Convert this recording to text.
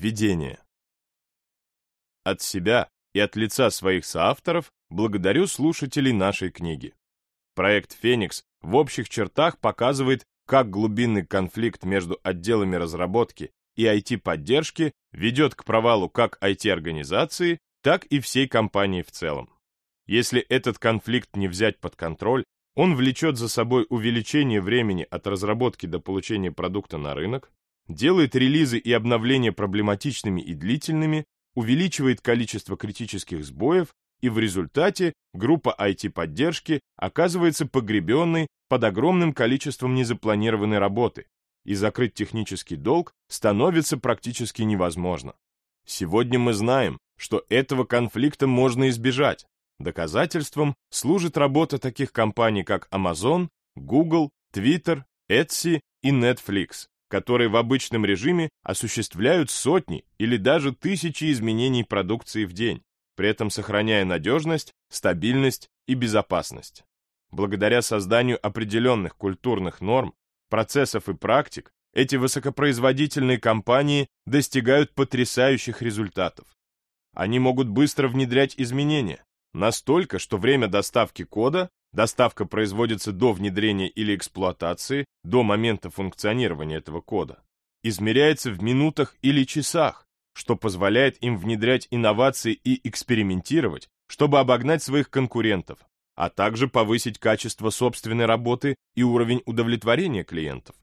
Введение. От себя и от лица своих соавторов благодарю слушателей нашей книги. Проект «Феникс» в общих чертах показывает, как глубинный конфликт между отделами разработки и IT-поддержки ведет к провалу как IT-организации, так и всей компании в целом. Если этот конфликт не взять под контроль, он влечет за собой увеличение времени от разработки до получения продукта на рынок, делает релизы и обновления проблематичными и длительными, увеличивает количество критических сбоев, и в результате группа IT-поддержки оказывается погребенной под огромным количеством незапланированной работы, и закрыть технический долг становится практически невозможно. Сегодня мы знаем, что этого конфликта можно избежать. Доказательством служит работа таких компаний, как Amazon, Google, Twitter, Etsy и Netflix, которые в обычном режиме осуществляют сотни или даже тысячи изменений продукции в день, при этом сохраняя надежность, стабильность и безопасность. Благодаря созданию определенных культурных норм, процессов и практик, эти высокопроизводительные компании достигают потрясающих результатов. Они могут быстро внедрять изменения, настолько, что время доставки кода Доставка производится до внедрения или эксплуатации, до момента функционирования этого кода. Измеряется в минутах или часах, что позволяет им внедрять инновации и экспериментировать, чтобы обогнать своих конкурентов, а также повысить качество собственной работы и уровень удовлетворения клиентов.